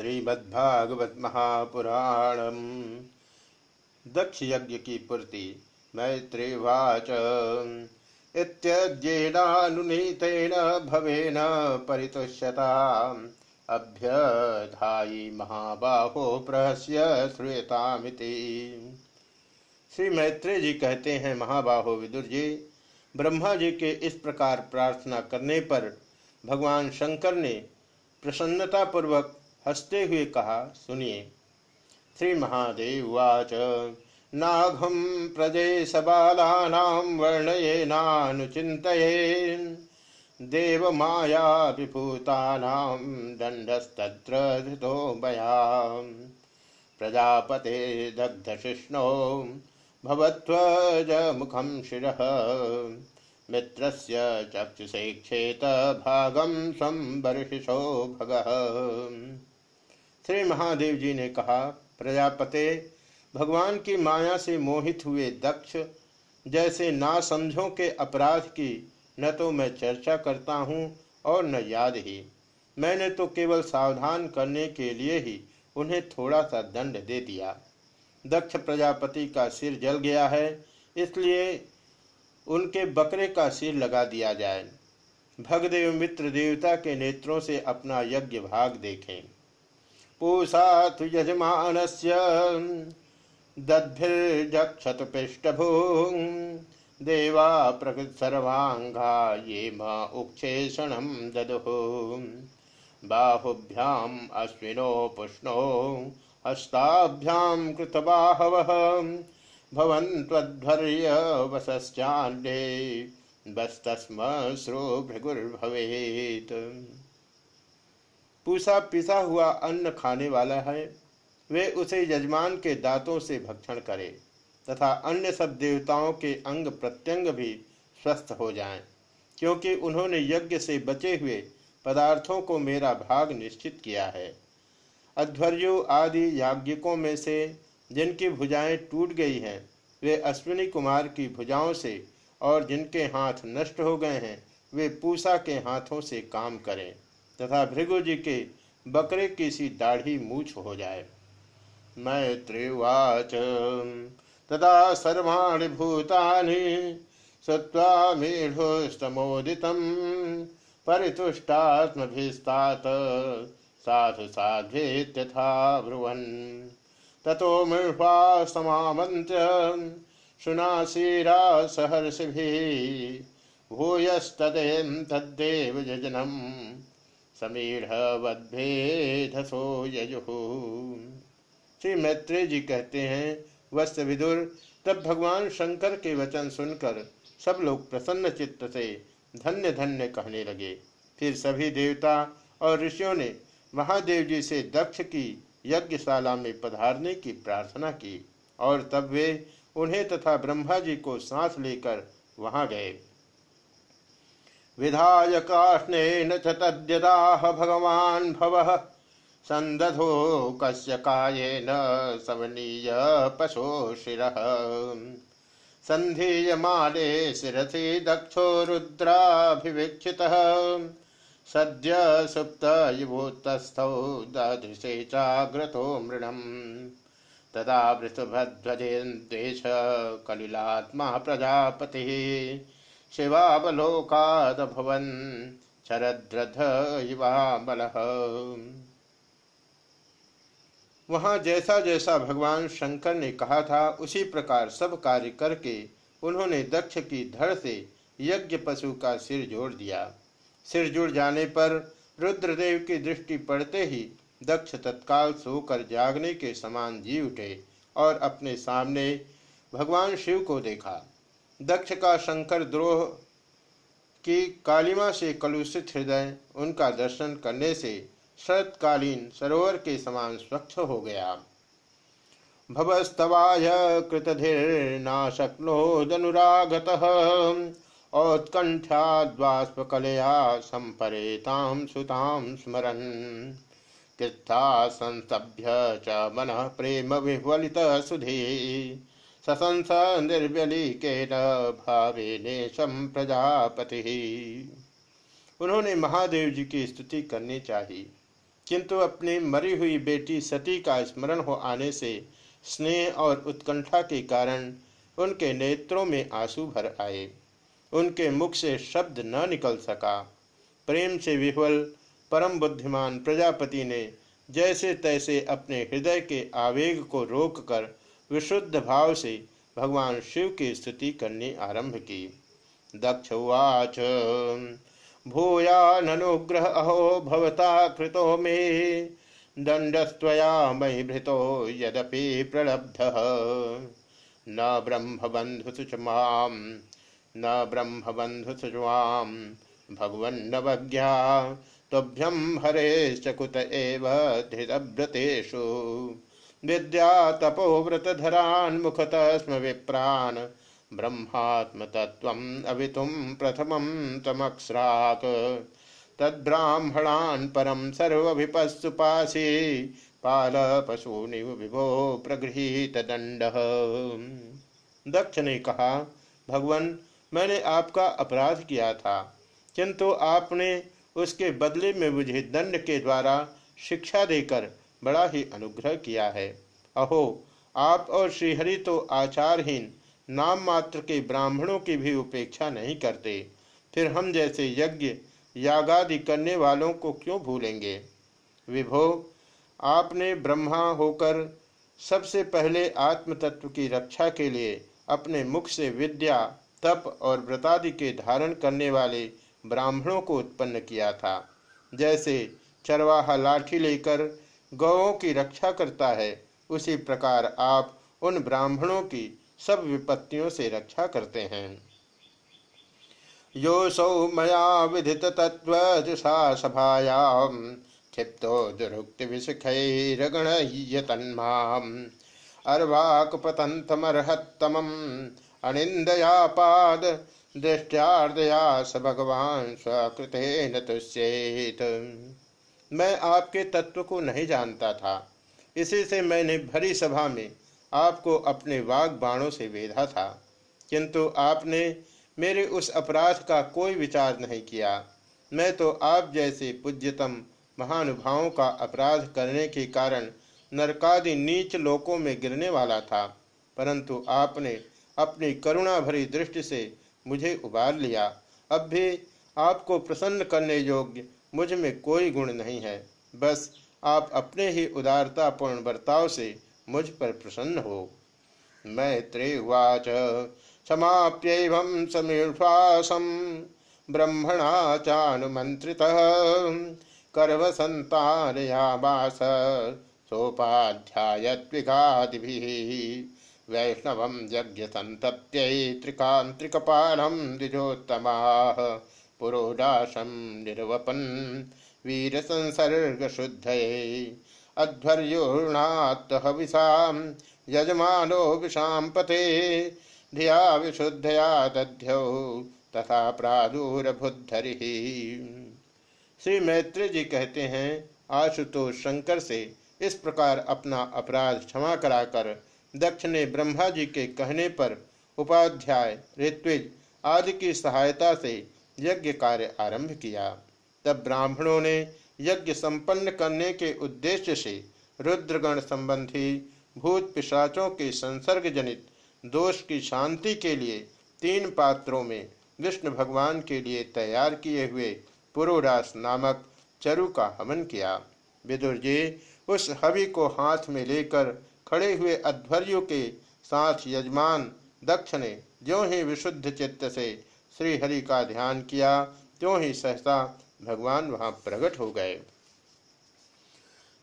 श्रीमद्भागवत महापुराणम दक्ष यज्ञ की पूर्ति मैत्रेवाच। इत्यद्येनानुनीतेन भवेन परितुष्यता। अभ्यधायी महाबाहो प्रहस्य श्रूयतामिति। श्री मैत्रेय जी कहते हैं, महाबाहो विदुर जी, ब्रह्मा जी के इस प्रकार प्रार्थना करने पर भगवान शंकर ने प्रसन्नता पूर्वक हँसते हुए कहा, सुनिए श्री महादेव वाच नाघम प्रदेश प्रजेश बालानां वर्णयेनानुचिन्तये देव माया विभूतानां दण्डस्तत्र धृतो मया प्रजापते दग्धशिष्णो भवत्वजमुखं शिरः। मित्र चक्षुषे क्षेत भागम संबर्षिषो भग। श्री महादेव जी ने कहा, प्रजापते, भगवान की माया से मोहित हुए दक्ष, जैसे ना समझो के अपराध की, न तो मैं चर्चा करता हूँ और न याद ही। मैंने तो केवल सावधान करने के लिए ही उन्हें थोड़ा सा दंड दे दिया। दक्ष प्रजापति का सिर जल गया है, इसलिए उनके बकरे का सिर लगा दिया जाए। भगदेव मित्र देवता के नेत्रों से अपना यज्ञ भाग देखें। पूषा तो यजमान से दद्भिर्जक्षत पृष्ठभू देवा प्रकृत सर्वांगा ये मुक्षेषण ददु। बाहुभ्याम अश्विनो पुष्णो, हस्ताभ्याम कृतबाहव। भवन्त्वध्वर्य वसश्चान्डे बस्तस्म श्रो भृगुर्भवेत पूसा पिसा हुआ अन्न खाने वाला है वे उसे यजमान के दांतों से भक्षण करें तथा अन्य सब देवताओं के अंग प्रत्यंग भी स्वस्थ हो जाएँ, क्योंकि उन्होंने यज्ञ से बचे हुए पदार्थों को मेरा भाग निश्चित किया है। अध्वर्यु आदि याज्ञिकों में से जिनकी भुजाएँ टूट गई हैं वे अश्विनी कुमार की भुजाओं से और जिनके हाथ नष्ट हो गए हैं वे पूसा के हाथों से काम करें। तथा भृगु जी के बकरे की सी दाढ़ी मूछ हो जाए। मैत्रिवाच, तदा सर्वाणि भूतानि सत्वा मेढोस्तमोदितं परितुष्टात्मभिस्तात, साधु साध्वेत्यथा ब्रुवन्। ततो मृह्वा समामन्त्य शुनाशीरा सहर्षिभिः भूयस्तदें तद्देव यजनं समीढवद्भेधसो यजुः। श्री मैत्रेय जी कहते हैं, वस्त विदुर, तब भगवान शंकर के वचन सुनकर सब लोग प्रसन्न चित्त से धन्य धन्य कहने लगे। फिर सभी देवता और ऋषियों ने महादेव जी से दक्ष की यज्ञशाला में पधारने की प्रार्थना की और तब वे उन्हें तथा ब्रह्मा जी को सांस लेकर वहाँ गए। विधायकाष्ण तद्यदाह भगवान भव। संदधो कस्य कायेन सवनीय पशो शिरः सन्धीयमाने शिरसि दक्षो रुद्राभिवीक्षितः। सद्य सुप्त युवोत्तस्थौ ददृशे चाग्रतो मृणम्। तदा वृषभध्वजेन्द्वेष कलिलात्मा प्रजापतिः। शिवावलोकादभवन् शरद्रथ युवामलः वहाँ जैसा जैसा भगवान शंकर ने कहा था, उसी प्रकार सब कार्य करके उन्होंने दक्ष की धड़ से यज्ञ पशु का सिर जोड़ दिया। सिर जुड़ जाने पर रुद्रदेव की दृष्टि पड़ते ही दक्ष तत्काल सोकर जागने के समान जी उठे और अपने सामने भगवान शिव को देखा। दक्ष का शंकर द्रोह की कालिमा से कलुषित हृदय उनका दर्शन करने से शरतकालीन सरोवर के समान स्वच्छ हो गया। भवस्तवाय कृतधिर्नाशक्नोदनुरागतः औत्कण्ठ्याद्वाष्पकलया सम्परेतां सुतां स्मरन्। कृत्था संस्तभ्य च मनः प्रेम विह्वलित सुधी। ससंस निर्व्यलीकेन भावेनेशं प्रजापतिः उन्होंने महादेव जी की स्तुति करनी चाहिए। किंतु अपनी मरी हुई बेटी सती का स्मरण हो आने से स्नेह और उत्कंठा के कारण उनके नेत्रों में आँसू भर आए। उनके मुख से शब्द न निकल सका। प्रेम से विह्वल, परम बुद्धिमान प्रजापति ने जैसे तैसे अपने हृदय के आवेग को रोककर विशुद्ध भाव से भगवान शिव की स्तुति करनी आरंभ की। दक्ष उवाच भूयानुग्रह अहो भवता कृतो मे दंडस्त्वया मयि भृतो यदपि प्रलब्ध। न ब्रह्मबंधु च माम, न ब्रह्मबंधुसुवाम भगवन्नवज्ञा तुभ्यं हरेश्च कुत एव धृतव्रतेषु विद्या तपोव्रतधरान् मुखतः स्म विप्रान्। ब्रह्मात्मतत्त्वम् अवितुं प्रथमं तमक्स्राक् तद्ब्राह्मणान् परं सर्वभिपस्सुपासि पाल पशूनिव विभो प्रगृहीत दंड दक्ष ने कहा, भगवान, मैंने आपका अपराध किया था, किंतु आपने उसके बदले में मुझे दंड के द्वारा शिक्षा देकर बड़ा ही अनुग्रह किया है। अहो, आप और श्रीहरि तो आचारहीन, नाम मात्र के ब्राह्मणों की भी उपेक्षा नहीं करते। फिर हम जैसे यज्ञ, यागादि करने वालों को क्यों भूलेंगे? विभो, आपने ब्रह्मा होकर सबसे पहले आत्म तत्व की रक्षा के लिए अपने मुख से विद्या, तप और व्रतादि के धारण करने वाले ब्राह्मणों को उत्पन्न किया था। जैसे चरवाहा लाठी लेकर गौों की रक्षा करता है। उसी प्रकार आप उन ब्राह्मणों की सब विपत्तियों से रक्षा करते हैं। यो सौ मया विधित तत्व सभायाम क्षिप्तो दुरुक्ति विषखैरगण तन्माम अर्वाक पतंतमर्हत्तमम अनिंदयापाद दृष्टार्दया स भगवान स्वकृते न तुष्येत। मैं आपके तत्व को नहीं जानता था। इसी से मैंने भरी सभा में आपको अपने वाग बाणों से वेधा था। किंतु आपने मेरे उस अपराध का कोई विचार नहीं किया। मैं तो आप जैसे पूज्यतम महानुभावों का अपराध करने के कारण नरकादि नीच लोकों में गिरने वाला था। परंतु आपने अपनी करुणा भरी दृष्टि से मुझे उबार लिया। अब भी आपको प्रसन्न करने योग्य मुझमें कोई गुण नहीं है। बस आप अपने ही उदारतापूर्ण बर्ताव से मुझ पर प्रसन्न हो। मैत्रेवाच समाप्य समीर्वासम ब्रह्मणा चानुमंत्रित कर्म संतानयामास सोपाध्यायत्विघादिभिः वैष्णव यज्ञ संतप्त्यै त्रिकान्त्रिकपालं द्विजोत्तमाः पुरोडाशं निर्वपन् वीरसंसर्गशुद्धये। अध्वर्योर्णात्तहविषां यजमानो विषां पते धिया विशुद्धया दध्यौ तथा प्रादुरभुद्धरि श्री मैत्री जी कहते हैं, आशुतोष शंकर से इस प्रकार अपना अपराध क्षमा कराकर दक्ष ने ब्रह्मा जी के कहने पर उपाध्याय ऋत्विज आदि की सहायता से यज्ञ कार्य आरंभ किया। तब ब्राह्मणों ने यज्ञ संपन्न करने के उद्देश्य से रुद्रगण संबंधी भूत पिशाचों के संसर्ग जनित दोष की शांति के लिए तीन पात्रों में विष्णु भगवान के लिए तैयार किए हुए पुरोडास नामक चरु का हवन किया। विदुर जी उस हवि को हाथ में लेकर खड़े हुए अध्वर्यों के साथ यजमान दक्ष ने ज्यों ही विशुद्ध चित्त से श्री हरि का ध्यान किया, त्यों ही सहसा भगवान वहाँ प्रकट हो गए।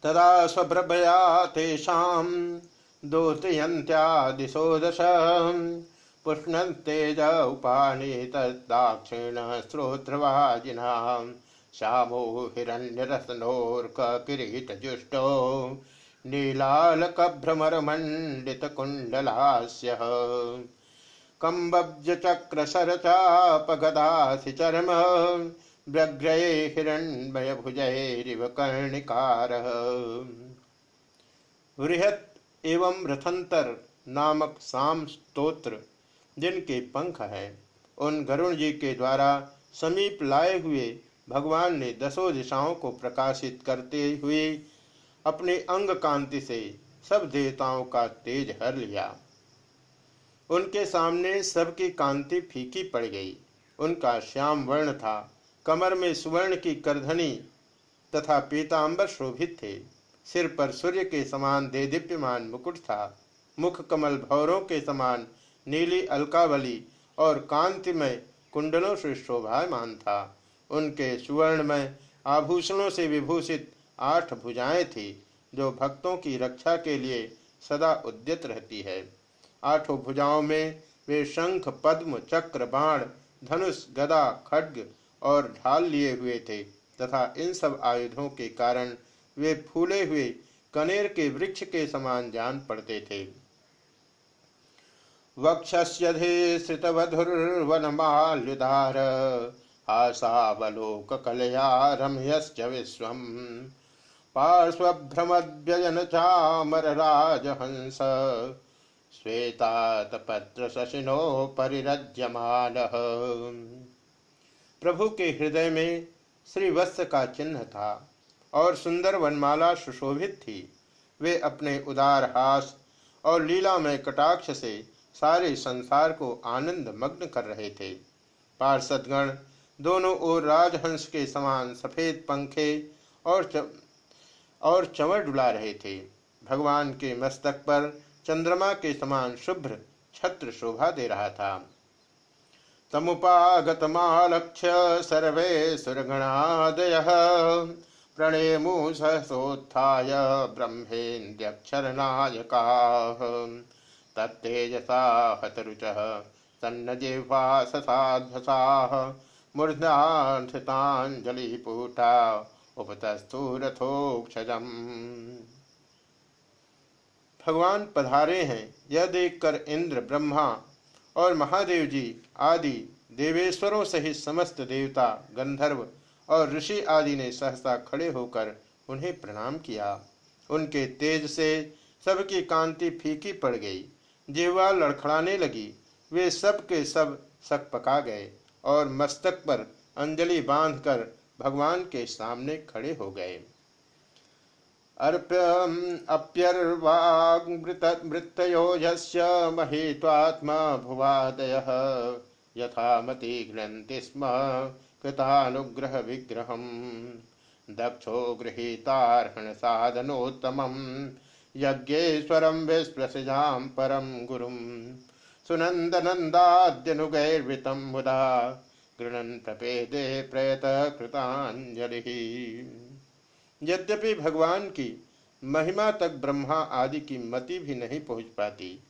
तदा स्वभ्रभया तेषाम दोतयंत्या दिशो दश पुष्ण तेज उपाने तदाक्षिण श्रोत्रवाजिना श्यामो किरीटजुष्टो नीलालकभ्रमरमण्डितकुण्डलास्यः। कम्बब्जचक्रशरचापगदासि चर्म व्यग्रये हिरण्मयभुजैरिव कर्णिकारः बृहत एवं रथंतर नामक साम स्तोत्र, जिनके पंख हैं, उन गरुण जी के द्वारा समीप लाए हुए भगवान ने दसों दिशाओं को प्रकाशित करते हुए अपने अंग कांति से सब देवताओं का तेज हर लिया। उनके सामने सबकी कांति फीकी पड़ गई। उनका श्याम वर्ण था। कमर में सुवर्ण की करधनी तथा पीताम्बर शोभित थे। सिर पर सूर्य के समान दे दीप्यमान मुकुट था। मुख कमल भौरों के समान नीली अलकावली और कांतिमय कुंडलों से शोभायमान था। उनके सुवर्ण में आभूषणों से विभूषित आठ भुजाएँ थी, जो भक्तों की रक्षा के लिए सदा उद्यत रहती है। आठों भुजाओं में वे शंख, पद्म, चक्र, बाण, धनुष, गदा, खड्ग और ढाल लिए हुए थे तथा इन सब आयुधों के कारण वे फूले हुए कनेर के वृक्ष के समान जान पड़ते थे। वक्षस्यधे श्रितवधुर्वनमाल्युधार आशावलोक कलया रम्यश्च विश्वम्। पार्श्वभ्रमद्यजन चामर राजहंस श्वेतातपत्र शशिनो परिरज्यमान प्रभु के हृदय में श्री वत्स का चिन्ह था और सुंदर वनमाला सुशोभित थी। वे अपने उदार हास और लीला में कटाक्ष से सारे संसार को आनंद मग्न कर रहे थे। पार्षदगण दोनों ओर राजहंस के समान सफ़ेद पंखे और च... और चंवर डुला रहे थे। भगवान के मस्तक पर चंद्रमा के समान शुभ्र छत्र शोभा दे रहा था। तमुपागतमालक्ष्य सर्वे सुरगणादय। प्रणेमु सहसोत्थाय ब्रह्मेन्द्यक्षरनायका। तत्तेजसा हतरुचः, सन्नजिह्वा ससाध्वसाः। मूर्धांसिताञ्जलिपूटा उपतस्थूरथोक्षजम् भगवान पधारे हैं। यह देखकर इंद्र, ब्रह्मा और महादेव जी आदि देवेश्वरों सहित समस्त देवता, गंधर्व और ऋषि आदि ने सहसा खड़े होकर उन्हें प्रणाम किया। उनके तेज से सबकी कांति फीकी पड़ गई। जीवा लड़खड़ाने लगी। वे सब के सब सक पका गए और मस्तक पर अंजलि बांधकर भगवान के सामने खड़े हो गए। अर्प्यर्वाग्मृतयो यस्य महीत्वात्मा भुवादयः। यथा मति गृह्णन्ति स्म कृतानुग्रहविग्रहम्। दक्षो गृहीतार्हणसाधनोत्तमम्। यज्ञेश्वरं विश्वसजां परं गुरुं सुनन्दनन्दाद्यनुगैर्वृतं मुदा गृणन् प्रपेदे प्रयतः कृताञ्जलिः यद्यपि भगवान की महिमा तक ब्रह्मा आदि की मति भी नहीं पहुँच पाती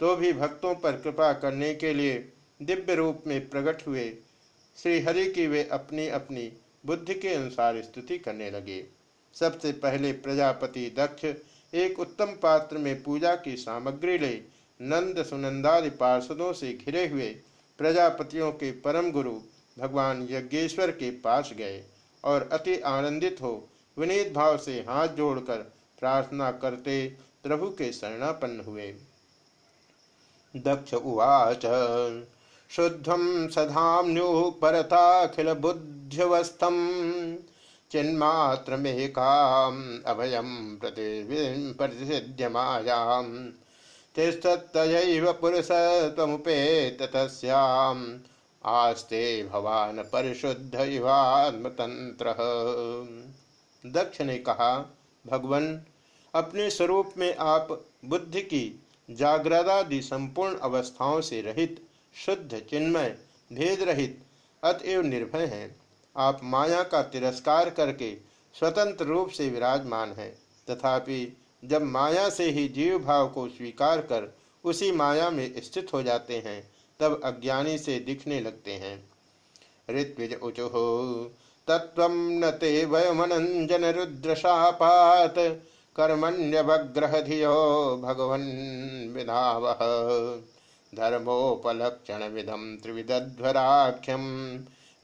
तो भी भक्तों पर कृपा करने के लिए दिव्य रूप में प्रकट हुए श्री हरि की वे अपनी अपनी बुद्धि के अनुसार स्तुति करने लगे। सबसे पहले प्रजापति दक्ष एक उत्तम पात्र में पूजा की सामग्री ले नंद सुनंदादि पार्षदों से घिरे हुए प्रजापतियों के परम गुरु भगवान यज्ञेश्वर के पास गए और अति आनंदित हो विनीत भाव से हाथ जोड़कर प्रार्थना करते प्रभु के शरणापन्न हुए। दक्ष उवाच शुद्धम सधाम्यु परताखिल बुद्ध्यवस्थम चिन्मात्रमेकाम अभयम प्रतिसिद्ध मायाम तिस्तत्तयैव पुरुष तमुपेत तस्याम आस्ते भवान परिशुद्ध इवात्मतंत्र दक्ष ने कहा, भगवान, अपने स्वरूप में आप बुद्धि की जागृदादि संपूर्ण अवस्थाओं से रहित, शुद्ध, चिन्मय भेद रहित अतएव निर्भय हैं। आप माया का तिरस्कार करके स्वतंत्र रूप से विराजमान हैं। तथापि जब माया से ही जीव भाव को स्वीकार कर उसी माया में स्थित हो जाते हैं, तब अज्ञानी से दिखने लगते हैं। ऋत्विज उचुहो तत्व न ते वयमनंजन रुद्रशापात। कर्मण्यवग्रह धियो भगवन् विधाव। धर्मोपलक्षण विधम त्रिविदध्वराख्यम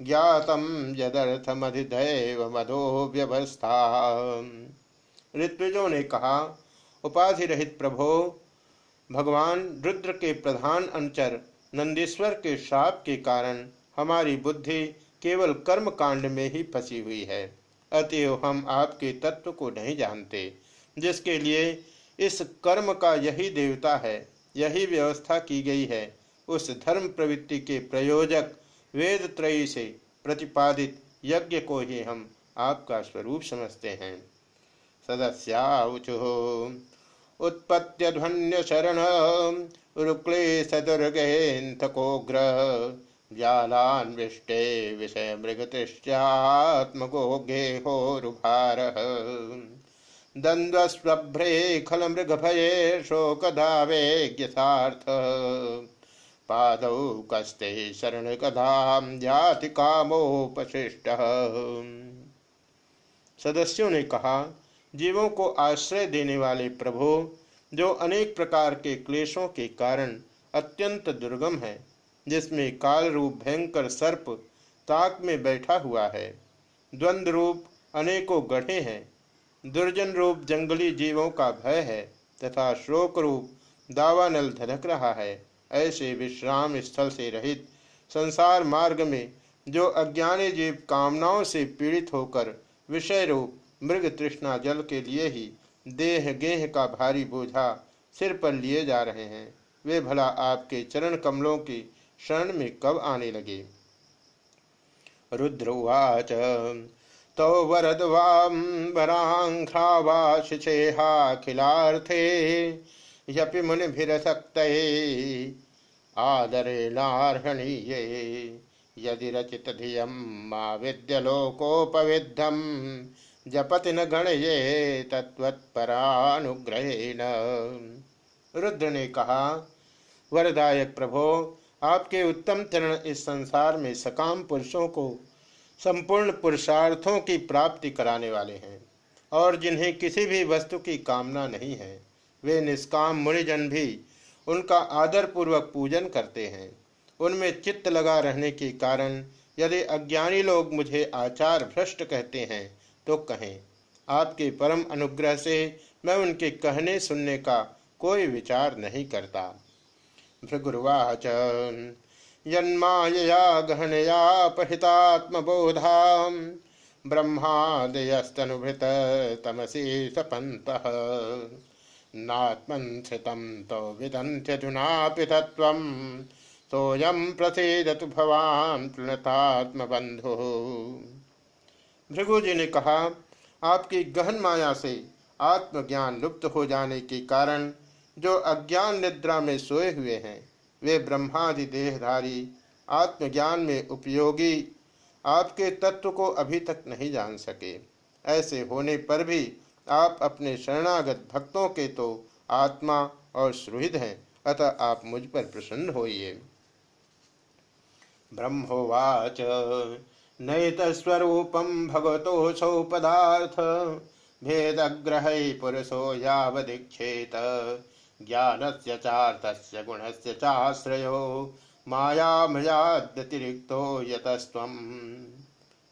ज्ञातम यदर्थमधिदैव मधो व्यवस्था ऋत्विजों ने कहा उपाधि रहित प्रभो, भगवान रुद्र के प्रधान अनुचर, नंदीश्वर के श्राप के कारण हमारी बुद्धि केवल कर्म कांड में ही फंसी हुई है, अतएव हम आपके तत्व को नहीं जानते, जिसके लिए इस कर्म का यही देवता है, यही व्यवस्था की गई है, उस धर्म प्रवृत्ति के प्रयोजक वेद त्रयी से प्रतिपादित यज्ञ को ही हम आपका स्वरूप समझते हैं। सदस्याचु उत्पत्त्यध्वन्य शरण रुक्लेश दुर्गेन्थकोग्र व्यालान्विष्टे विषय मृगतृष्यात्मगोगेहोरुभारः द्वन्द्वस्वभ्रे खल मृगभये शोकधावेज्ञसार्थ पादौ कस्ते शरणकधां जाति कामोपशिष्टः। सदस्यों ने कहा, जीवों को आश्रय देने वाले प्रभु, जो अनेक प्रकार के क्लेशों के कारण अत्यंत दुर्गम है जिसमें काल रूप भयंकर सर्प ताक में बैठा हुआ है। द्वंद्व रूप अनेकों गढ़े हैं। दुर्जन रूप जंगली जीवों का भय है तथा शोक रूप दावानल धधक रहा है। ऐसे विश्राम स्थल से रहित संसार मार्ग में जो अज्ञानी जीव कामनाओं से पीड़ित होकर विषय रूप मृग तृष्णा जल के लिए ही देह गेह का भारी बोझा सिर पर लिए जा रहे हैं। वे भला आपके चरण कमलों की शरण में कब आने लगे? रुद्रवाच तो वरदवाम्बराङ्घ्रावाशिषेहाखिलार्थे यपि मुनिभिरसक्त आदरेणार्हणीये यदि रचित धियम मा विद्यलोकोपविद्धम जपति न गणये तत्वत्परानुग्रहेण रुद्र ने कहा, वरदायक प्रभो आपके उत्तम चरण इस संसार में सकाम पुरुषों को संपूर्ण पुरुषार्थों की प्राप्ति कराने वाले हैं, और जिन्हें किसी भी वस्तु की कामना नहीं है, वे निष्काम मुनिजन भी उनका आदर पूर्वक पूजन करते हैं। उनमें चित्त लगा रहने के कारण यदि अज्ञानी लोग मुझे आचार भ्रष्ट कहते हैं तो कहें, आपके परम अनुग्रह से मैं उनके कहने सुनने का कोई विचार नहीं करता। भृगुर्वाच यन्मायया गहनया पहितात्मबोधा ब्रह्मादयस्तनुभृत तमसी सपन्तः। नात्मन्थितं तो विदन्त्यधुनापि तत्त्वं सोऽयं प्रसीदतु भवान् प्रणतात्मबन्धुः। भृगु जी ने कहा, आपकी गहन माया से आत्मज्ञान लुप्त हो जाने के कारण जो अज्ञान निद्रा में सोए हुए हैं, वे ब्रह्मादि देहधारी, आत्मज्ञान में उपयोगी, आपके तत्व को अभी तक नहीं जान सके। ऐसे होने पर भी आप अपने शरणागत भक्तों के तो आत्मा और सुहृद हैं, अतः आप मुझ पर प्रसन्न होइए। ब्रह्मोवाच, नैतस्वरूपं भगवतोऽसौ पदार्थ भेदग्रहै पुरुषो यावदीक्षेत। ज्ञानस्य चार्थस्य गुणस्य चाश्रयो मायामयादतिरिक्तो यतस्त्वम्।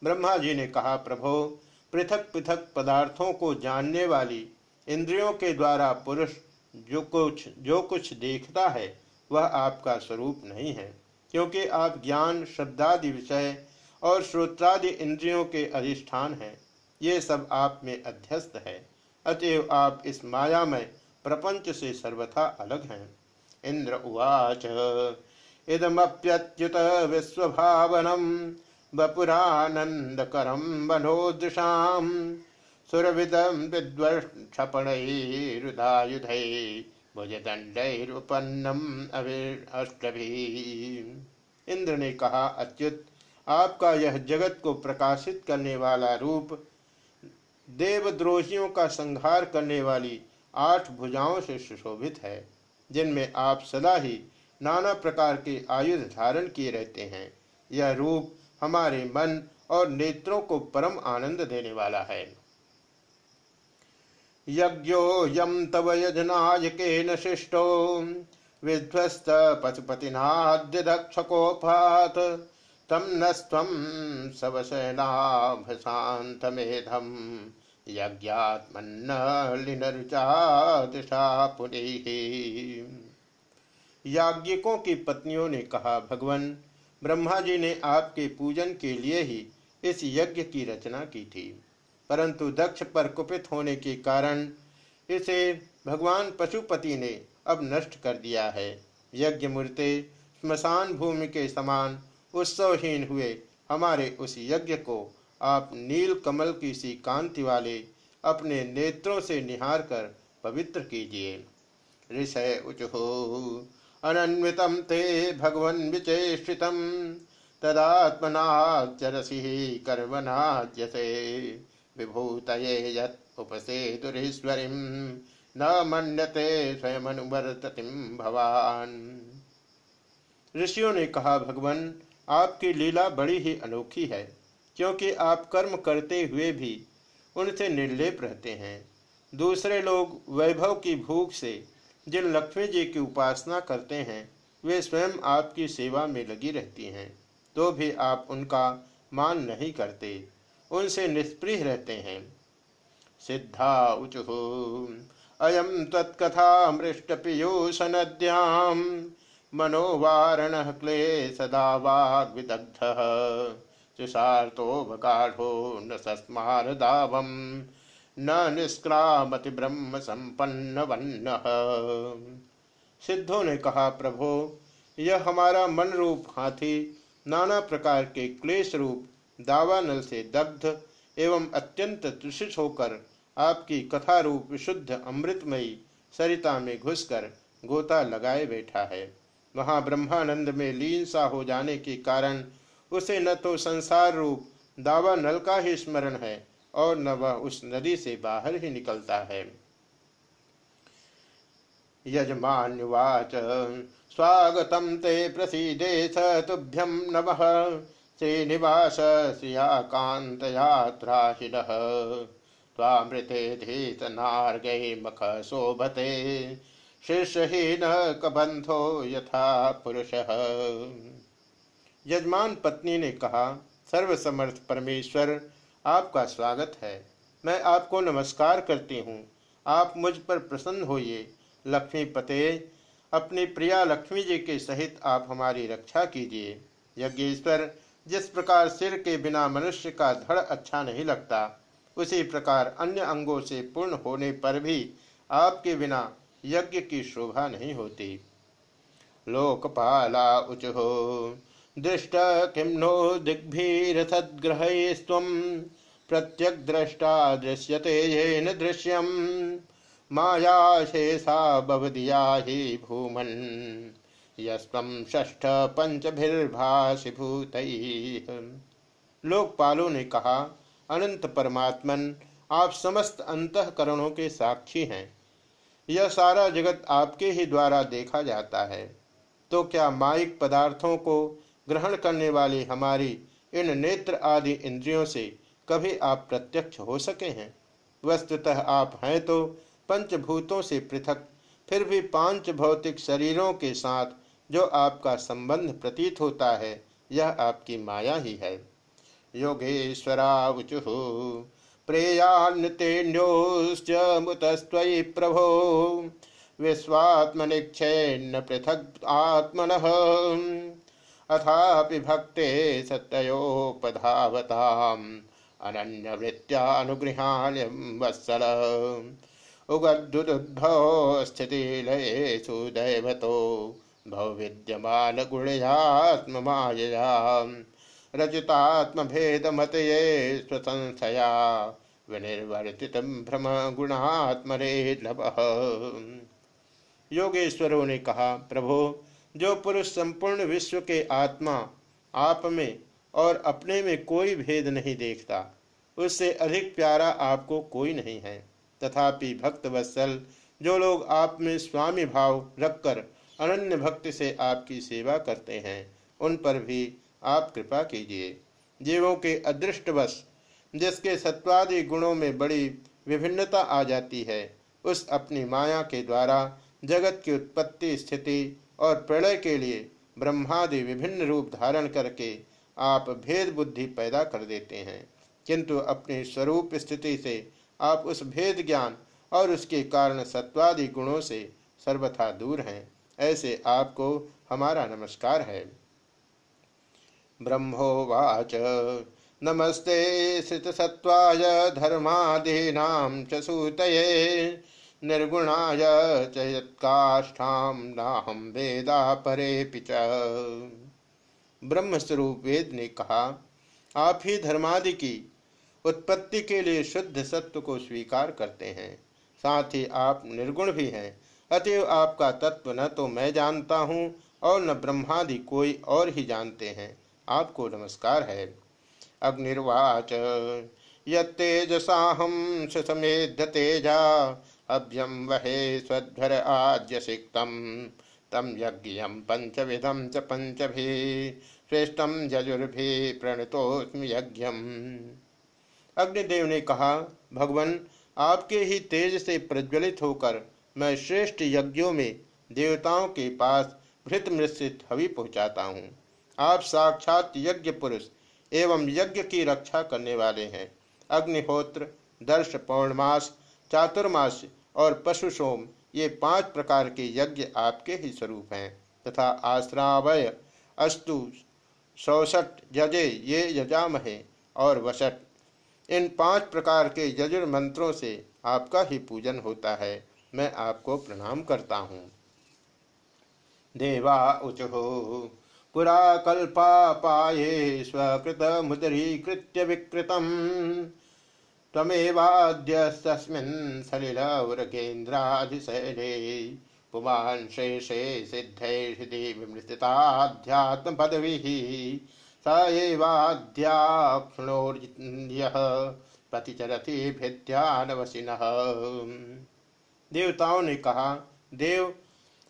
ब्रह्मा जी ने कहा, प्रभो, पृथक पृथक पदार्थों को जानने वाली इंद्रियों के द्वारा पुरुष जो कुछ जो कुछ देखता है, वह आपका स्वरूप नहीं है, क्योंकि आप ज्ञान, शब्दादि विषय और श्रोत्रादि इंद्रियों के अधिष्ठान हैं। ये सब आप में अध्यस्त है। अतएव आप इस माया मायामय प्रपंच से सर्वथा अलग हैं। इंद्र उवाच, इदमप्यच्युत विश्वभावनम वपुरानंदकरम मनोदृशाम सुरविदम अष्टभी। इंद्र ने कहा, अच्युत, आपका यह जगत को प्रकाशित करने वाला रूप, देवद्रोहियों का संहार करने वाली आठ भुजाओं से सुशोभित है, जिनमें आप सदा ही नाना प्रकार के आयुध धारण किए रहते हैं। यह रूप हमारे मन और नेत्रों को परम आनंद देने वाला है। यज्ञो यम तव यजनायकेन शिष्टो, विध्वस्त पशुपतिनाद्य दक्षकोपात तम नस्त्वं सवशनाभशान्तमेधं याज्ञिकों की पत्नियों ने कहा, भगवान ब्रह्मा जी ने आपके पूजन के लिए ही इस यज्ञ की रचना की थी। परंतु दक्ष पर कुपित होने के कारण इसे भगवान पशुपति ने अब नष्ट कर दिया है। यज्ञ मूर्ति स्मशान भूमि के समान उत्सवहीन हुए हमारे उस यज्ञ को आप नील कमल की सी कांति वाले अपने नेत्रों से निहार कर पवित्र कीजिए। ऋषय उचहो, अनन्वित ते भगवन विचेषित तदात्मनाचरसी कर्मनाज्यसे। विभूत उपसेतुरीश्वरी, न मन्यते स्वयं अनुवर्ततिम भवान। ऋषियों ने कहा, भगवान, आपकी लीला बड़ी ही अनोखी है। क्योंकि आप कर्म करते हुए भी उनसे निर्लेप रहते हैं। दूसरे लोग वैभव की भूख से जिन लक्ष्मी जी की उपासना करते हैं, वे स्वयं आपकी सेवा में लगी रहती हैं तो भी आप उनका मान नहीं करते, उनसे निष्प्रिय रहते हैं। सिद्धा उचु अयम तत्कथा मृष्ट पीयूष नद्याम मनोवारण क्ले सदा वाग सुषार्थोपकाढ़ो न सस्मारदावम् न निष्क्रामति ब्रह्म संपन्न वन्न सिद्धों ने कहा, प्रभो, यह हमारा मन रूप हाथी नाना प्रकार के क्लेश रूप दावानल से दग्ध एवं अत्यंत तुषित होकर आपकी कथा रूप विशुद्ध अमृतमयी सरिता में घुसकर गोता लगाए बैठा है। वहाँ ब्रह्मानंद में लीन सा हो जाने के कारण उसे न तो संसार रूप, दावा नल का ही स्मरण है, और न वह उस नदी से बाहर ही निकलता है। यजमान्युवाच स्वागतम ते प्रसीदे स तुभ्यम नम, श्रीनिवास श्रियाकांत यात्राशिल स्वामृते धीत नार्गै मख शोभते शीर्षहीन कबंधो यथा पुरुष। यजमान पत्नी ने कहा, सर्वसमर्थ परमेश्वर, आपका स्वागत है। मैं आपको नमस्कार करती हूँ। आप मुझ पर प्रसन्न होइए। लक्ष्मी पते, अपनी प्रिया लक्ष्मी जी के सहित आप हमारी रक्षा कीजिए। यज्ञेश्वर, जिस प्रकार सिर के बिना मनुष्य का धड़ अच्छा नहीं लगता, उसी प्रकार अन्य अंगों से पूर्ण होने पर भी आपके बिना यज्ञ की शोभा नहीं होती। लोकपाला उचहो। दृष्ट किम नो दिग्भीर सद्ग्रह स्व प्रत्यक दृष्टा दृश्यते येन दृश्यम। माया शेषा बवदिया ही भूमन। यस्वम ष्ठ पंचभिर्भाषि भूत लोकपालों ने कहा, अनंत परमात्मन, आप समस्त अंतकरणों के साक्षी हैं। यह सारा जगत आपके ही द्वारा देखा जाता है। तो क्या माइक पदार्थों को ग्रहण करने वाली हमारी इन नेत्र आदि इंद्रियों से कभी आप प्रत्यक्ष हो सके हैं। वस्तुतः आप हैं तो पंचभूतों से पृथक, फिर भी पाँच भौतिक शरीरों के साथ जो आपका संबंध प्रतीत होता है, यह आपकी माया ही है। योगेश्वरा प्रेयान्तेन्योश्च मुतस्त्वयि प्रभो, विश्वात्मनिक्षेन्न पृथक् आत्मनः। अथापि भक्ते सत्तयोपधावताम् अनन्यवृत्त्यानुगृहाण्यं वत्सल। उगद्दुद्भव स्थितिलयेषु दैवतो भवविद्यमानगुणयात्ममायया रचितात्मभेदमतये स्वसंशया विनिर्वर्तित भ्रम गुणात्मरे योगेश्वरों ने कहा, प्रभो जो पुरुष संपूर्ण विश्व के आत्मा, आप में और अपने में कोई भेद नहीं देखता, उससे अधिक प्यारा आपको कोई नहीं है। तथापि भक्त वत्सल, जो लोग आप में स्वामी भाव रखकर अनन्य भक्ति से आपकी सेवा करते हैं, उन पर भी आप कृपा कीजिए। जीवों के अदृष्टवश, जिसके सत्वादि गुणों में बड़ी विभिन्नता आ जाती है, उस अपनी माया के द्वारा जगत की उत्पत्ति स्थिति और प्रलय के लिए ब्रह्मादि विभिन्न रूप धारण करके आप भेद बुद्धि पैदा कर देते हैं। किंतु अपने स्वरूप स्थिति से आप उस भेद ज्ञान और उसके कारण सत्वादि गुणों से सर्वथा दूर हैं। ऐसे आपको हमारा नमस्कार है। ब्रह्मोवाच। नमस्ते श्रितसत्त्वाय धर्मादीनां च निर्गुणाय वेदा परेऽपि च। ब्रह्मस्वरूप वेद ने कहा, आप ही धर्मादि की उत्पत्ति के लिए शुद्ध सत्व को स्वीकार करते हैं। साथ ही आप निर्गुण भी हैं। अतएव आपका तत्व न तो मैं जानता हूँ और न ब्रह्मादि कोई और ही जानते हैं। आपको नमस्कार है। अग्निर्वाच। यतेजसाहम सुसमेध तेजा। अभ्यम वहे स्वध्वर आज्य सिक्तम तम यज्ञ पंचविधम च पंचभी श्रेष्ठम जजुर्भि प्रणतोस्म यज्ञम। अग्निदेव ने कहा, भगवान, आपके ही तेज से प्रज्वलित होकर मैं श्रेष्ठ यज्ञों में देवताओं के पास भृत मिश्रित हवि पहुँचाता हूँ। आप साक्षात यज्ञ पुरुष एवं यज्ञ की रक्षा करने वाले हैं। अग्निहोत्र, दर्श, पौर्णमास, चातुर्मास और पशु सोम ये पाँच प्रकार के यज्ञ आपके ही स्वरूप हैं। तथा आश्रावय अस्तु सौसठ यजे ये यजामहे और वसठ इन पाँच प्रकार के यजुर मंत्रों से आपका ही पूजन होता है। मैं आपको प्रणाम करता हूँ। देवा उचहो, पुरा कल्पा पाये स्वकृत मुद्रीकृत्य विकृतम। तमेवाद्यस्मिन् सलिलवृगेन्द्राधिशैले पुमान् शेषे सिद्धैर्हृदि विमृतिताध्यात्मपदविः स एवाध्याक्षणोर्यः प्रतिचरति भिद्यानवसिन। देवताओं ने कहा, देव,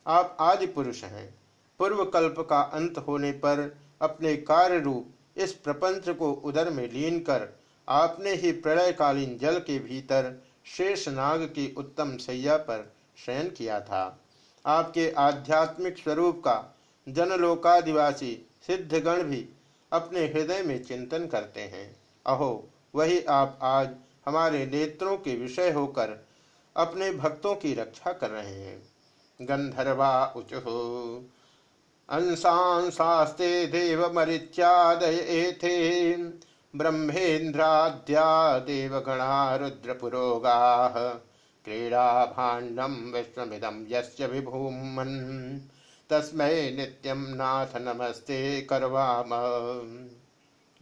आप आदि पुरुष हैं। पूर्व कल्प का अंत होने पर अपने कार्य रूप इस प्रपंच को उदर में लीन कर आपने ही प्रलयकालीन जल के भीतर शेष नाग की उत्तम सैया पर शयन किया था। आपके आध्यात्मिक स्वरूप का जनलोकादिवासी सिद्धगण भी अपने हृदय में चिंतन करते हैं। अहो, वही आप आज हमारे नेत्रों के विषय होकर अपने भक्तों की रक्षा कर रहे हैं। गंधर्वा उचहो अंशांशास्ते देव मरिच्यादये ब्रह्मेन्द्राद्या देवगणा रुद्रपुरोगा क्रीडा भाण्डम विश्वमिदम यस्य विभूमन् नाथ नमस्ते करवाम।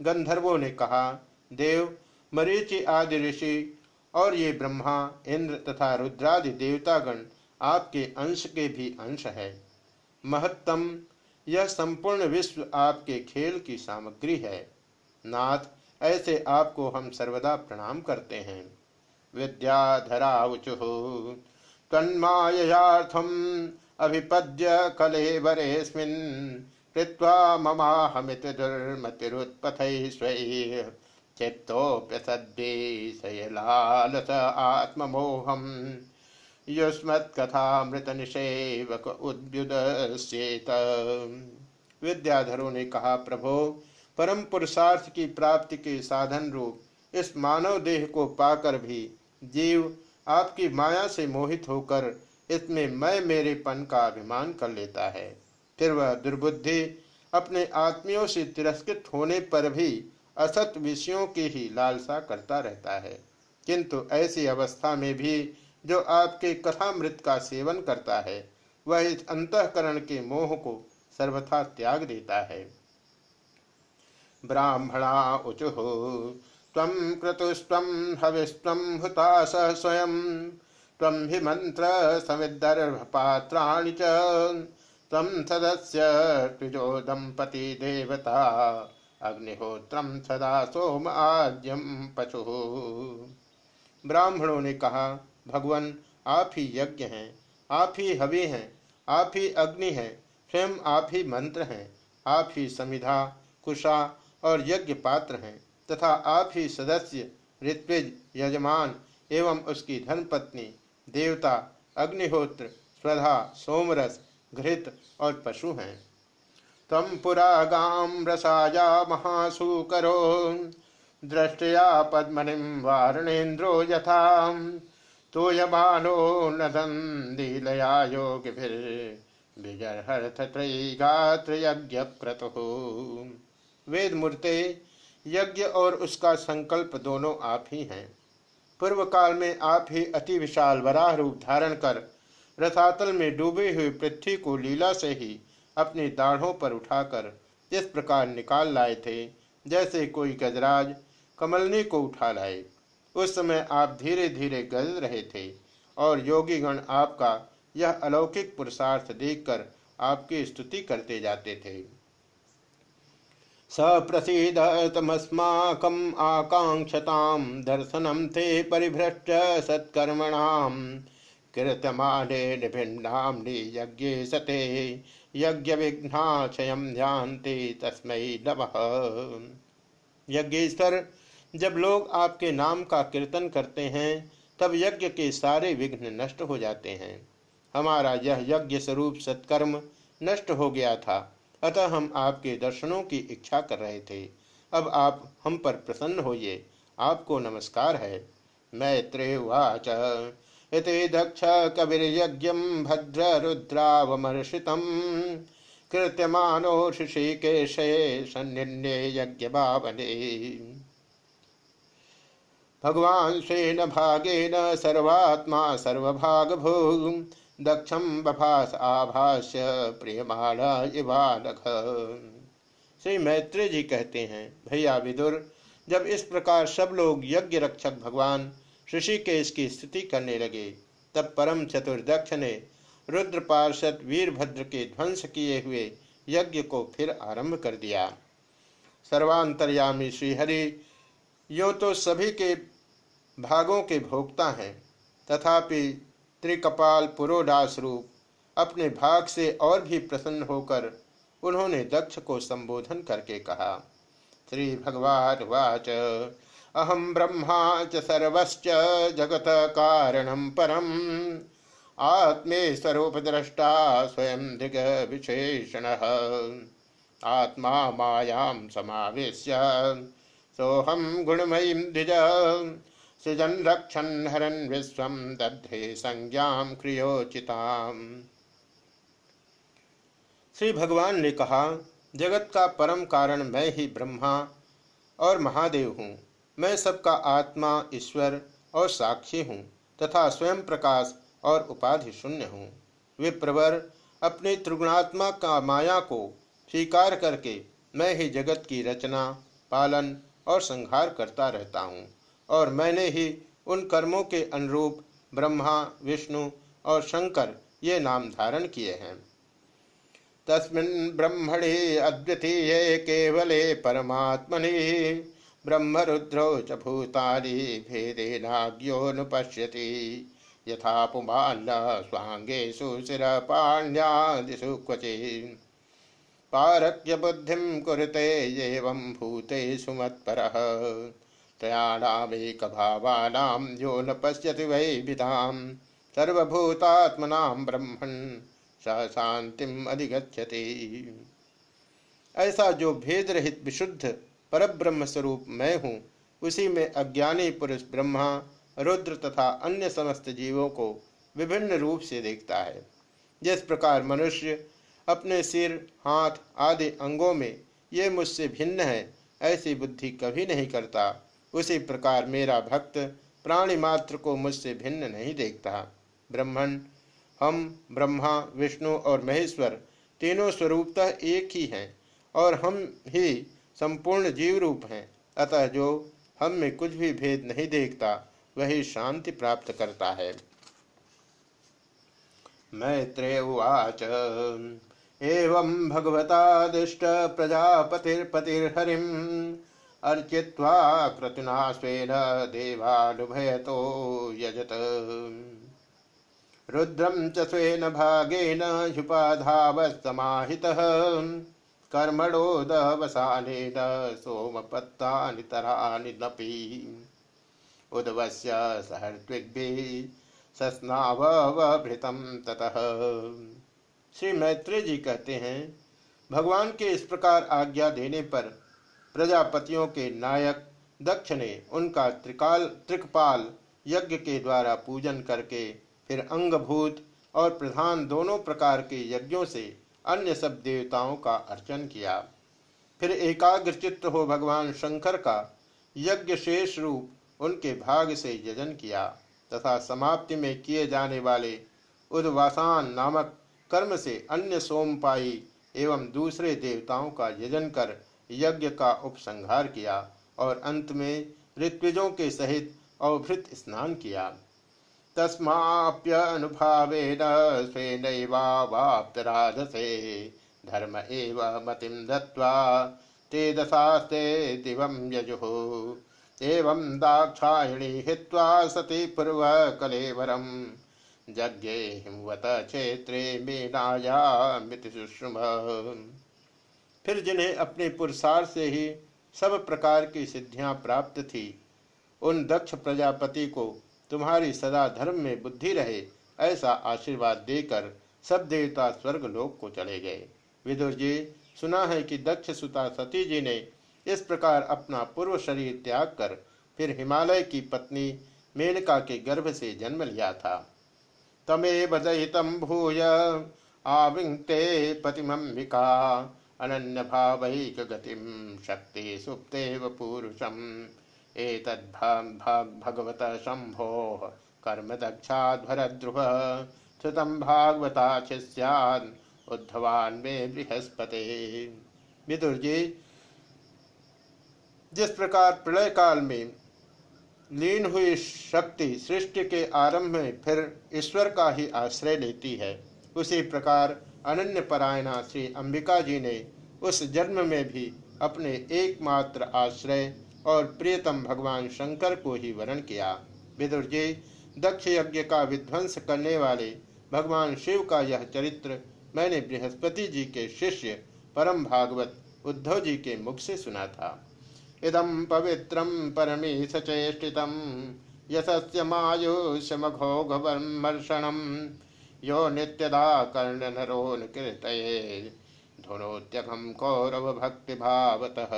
गंधर्वों ने कहा, देव, मरीचि आदि ऋषि और ये ब्रह्मा, इंद्र तथा रुद्रादि देवतागण आपके अंश के भी अंश है। महत्तम यह संपूर्ण विश्व आपके खेल की सामग्री है। नाथ ऐसे आपको हम सर्वदा प्रणाम करते हैं। विद्याधरा उचुहु तन्मायाथम अभिपद्य कलेवरेस्मिन् कृत्वा ममाहमित दुर्मतिरुत्पथ स्वै चित्तोप्यसद्देशयलालस आत्ममोहम। युष्मत्कथामृत निषेवक उद्युदस्येत। विद्याधरों ने कहा, प्रभो परम पुरुषार्थ की प्राप्ति के साधन रूप, इस मानव देह को पाकर भी जीव आपकी माया से मोहित होकर इसमें मैं मेरे पन का अभिमान कर लेता है। फिर वह दुर्बुद्धि अपने आत्मियों से तिरस्कृत होने पर भी असत विषयों की ही लालसा करता रहता है। किंतु ऐसी अवस्था में भी जो आपके कथामृत का सेवन करता है, वह इस अंतकरण के मोह को सर्वथा त्याग देता है। ब्राह्मणा उचुः। त्वं क्रतुस्त्वं हविस्त्वं हुतास स्वयं। त्वं हि मन्त्रसमिद्दर्भपात्राणि च। त्वं सदस्य त्रिजो दम्पति देवता। अग्निहोत्रम सदा सोम आद्यम पशु। ब्राह्मणों ने कहा, भगवान, आप ही यज्ञ हैं, आप ही हवि हैं, आप ही अग्नि हैं, स्वयं आप ही मंत्र हैं, आप ही समिधा, कुशा और यज्ञ पात्र हैं, तथा आप ही सदस्य, ऋत्विज, यजमान एवं उसकी धर्मपत्नी देवता, अग्निहोत्र, स्वधा, सोमरस, घृत और पशु हैं। तम पुरा गाम रसाया महासूकरो, दृष्टया पद्मनिम वारणेन्द्रो यथा, तोयमानो नदंदीलया योगिभिर् विजर्हर्थ त्रयी गात्र यज्ञ क्रतुः वेद मूर्ते यज्ञ और उसका संकल्प दोनों आप ही हैं। पूर्व काल में आप ही अति विशाल वराह रूप धारण कर रथातल में डूबे हुए पृथ्वी को लीला से ही अपनी दाढ़ों पर उठाकर इस प्रकार निकाल लाए थे, जैसे कोई गजराज कमलनी को उठा लाए। उस समय आप धीरे धीरे गज रहे थे और योगीगण आपका यह अलौकिक पुरुषार्थ देखकर आपकी स्तुति करते जाते थे। स प्रसीद तमस्माकम आकांक्षताम दर्शनम थे परिभ्रष्ट सत्कर्मणाम यज्ञ सते यज्ञ विघ्नाशयम ध्यानते तस्मै नमः। यज्ञेश्वर, जब लोग आपके नाम का कीर्तन करते हैं, तब यज्ञ के सारे विघ्न नष्ट हो जाते हैं। हमारा यह यज्ञ स्वरूप सत्कर्म नष्ट हो गया था। अतः हम आपके दर्शनों की इच्छा कर रहे थे। अब आप हम पर प्रसन्न होइए। आपको नमस्कार है। मैत्रे मैत्रेवाच। इति दक्ष कविर्यज्ञ भद्र रुद्रावमर्षितम कृत्यमानो ऋषिकेशे सन्निन्ये यज्ञ भावने भगवान स्वेन भागेन सर्वात्मा सर्वभाग भोग दक्षम बभास आभाष्य प्रियमाण इवानख श्री मैत्री जी कहते हैं, भैया विदुर, जब इस प्रकार सब लोग यज्ञ रक्षक भगवान ऋषिकेश की स्थिति करने लगे, तब परम चतुर्दक्ष ने रुद्र पार्षद वीरभद्र के ध्वंस किए हुए यज्ञ को फिर आरंभ कर दिया। सर्वांतर्यामी श्रीहरि, यो तो सभी के भागों के भोक्ता हैं, तथापि त्रिकपाल पुरोडास रूप अपने भाग से और भी प्रसन्न होकर उन्होंने दक्ष को संबोधन करके कहा, श्री भगवान वाच। अहम ब्रह्मा च जगत कारणम परम। आत्मे स्वरूपद्रष्टा स्वयं दिग विशेषण आत्मा मायां समावेश्य। सोहम गुणमयी द्विज। सृजन रक्षन हरन विश्व दधे संज्ञा क्रियोचिताम। श्री भगवान ने कहा, जगत का परम कारण मैं ही ब्रह्मा और महादेव हूँ। मैं सबका आत्मा, ईश्वर और साक्षी हूँ तथा स्वयं प्रकाश और उपाधि शून्य हूँ। विप्रवर अपने त्रिगुणात्मा का माया को स्वीकार करके मैं ही जगत की रचना, पालन और संहार करता रहता हूँ। और मैंने ही उन कर्मों के अनुरूप ब्रह्मा, विष्णु और शंकर ये नाम धारण किए हैं। तस्मिन् ब्रह्मणे अद्वितीय केवले परमात्मनि, ब्रह्मरुद्रौ च भूतानि भेदेनाज्ञोनुपश्यति यथा पुमान्न स्वांगेषु शिरपाण्यादिषु पारक्य बुद्धिं कुरुते एवं भूतेषु मत्परः। त्रयाणामेकभावानां यो न पश्यति वै विधाम। सर्वभूतात्मनाम ब्रह्मण स शांतिम अधिगछति ऐसा जो भेद रहित विशुद्ध परब्रह्म स्वरूप मैं हूँ, उसी में अज्ञानी पुरुष ब्रह्मा, रुद्र तथा अन्य समस्त जीवों को विभिन्न रूप से देखता है। जिस प्रकार मनुष्य अपने सिर, हाथ आदि अंगों में ये मुझसे भिन्न है, ऐसी बुद्धि कभी नहीं करता। उसी प्रकार मेरा भक्त प्राणी मात्र को मुझसे भिन्न नहीं देखता। ब्रह्मण, हम, ब्रह्मा, विष्णु और महेश्वर तीनों स्वरूपतः एक ही हैं और हम ही संपूर्ण जीव रूप हैं। अतः जो हम में कुछ भी भेद नहीं देखता, वही शांति प्राप्त करता है। मैत्रेय उवाच एवं भगवता दुष्ट प्रजापतिर्पतिर्हरिम। अर्चित्वा क्रतुना स्वेन देवानुभयतो यजत। रुद्रम च स्वेन भागेन ह्युपाधावत्समाहितः कर्मणोदवसानेन सोमपत्तानि तरानि नपि। उद्वस्य सहर्त्विग्भिः सस्नावभृतम ततः। श्री मैत्री जी कहते हैं, भगवान के इस प्रकार आज्ञा देने पर प्रजापतियों के नायक दक्ष ने उनका त्रिकाल, त्रिकपाल यज्ञ के द्वारा पूजन करके फिर अंगभूत और प्रधान दोनों प्रकार के यज्ञों से अन्य सब देवताओं का अर्चन किया। फिर एकाग्र चित्त हो भगवान शंकर का यज्ञ शेष रूप उनके भाग से यजन किया तथा समाप्ति में किए जाने वाले उद्वासान नामक कर्म से अन्य सोमपाई एवं दूसरे देवताओं का यजन कर यज्ञ का उपसंहार किया और अंत में ऋत्विजों के सहित अवभृत स्नान किया। तस्माप्यनुभावेन स्वेनैवाप्तराधसे धर्म एव मतिम दत्वा ते दशास्ते दिवं यजुः। एवं दाक्षायणी हित्वा सती पूर्व कलेवरम। जज्ञे हिमवत क्षेत्रे मीनायामिति सुषुम फिर जिन्हें अपने पुरुषार से ही सब प्रकार की सिद्धियाँ प्राप्त थी, उन दक्ष प्रजापति को तुम्हारी सदा धर्म में बुद्धि रहे, ऐसा आशीर्वाद देकर सब देवता स्वर्ग लोक को चले गए। विदुर जी, सुना है कि दक्ष सुता सती जी ने इस प्रकार अपना पूर्व शरीर त्याग कर फिर हिमालय की पत्नी मेनका के गर्भ से जन्म लिया था। तमे बदहितम भूय आविंगते पतिमंबिका अनन्य भावैक गतिम शक्ति सुप्तेव पुरुषम भगवत शंभो कर्म दक्षाध्वरद्रुव श्रुतम भागवता शिष्यान उद्धवान में बृहस्पति। विदुर जी जिस प्रकार प्रलय काल में लीन हुई शक्ति सृष्टि के आरंभ में फिर ईश्वर का ही आश्रय लेती है, उसी प्रकार अनन्य परायणा श्री अंबिका जी ने उस जन्म में भी अपने एकमात्र आश्रय और प्रियतम भगवान शंकर को ही वर्ण किया। विदुर जी, दक्ष यज्ञ का विध्वंस करने वाले भगवान शिव का यह चरित्र मैंने बृहस्पति जी के शिष्य परम भागवत उद्धव जी के मुख से सुना था। इदम पवित्रम परमी सचेष्टितम यशस्य मायुष्यमघोघवर्षणम यो नित्यदा कर्ण नरोन कीर्तये धुनोत्यघम कौरव भक्ति भावतः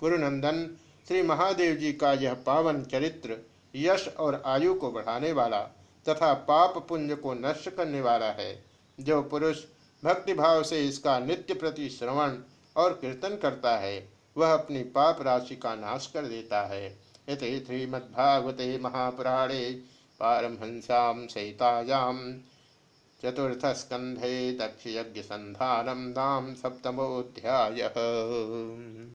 कुरुनंदन श्री महादेव जी का यह पावन चरित्र यश और आयु को बढ़ाने वाला तथा पाप पुण्य को नष्ट करने वाला है, जो पुरुष भक्तिभाव से इसका नित्य प्रति श्रवण और कीर्तन करता है, वह अपनी पाप राशि का नाश कर देता है। इति श्रीमद्भागवते महापुराणे पारमहंस्याम सहितायाम चतुर्थ स्कंधे दक्ष यज्ञ संधानम नाम सप्तमोध्याय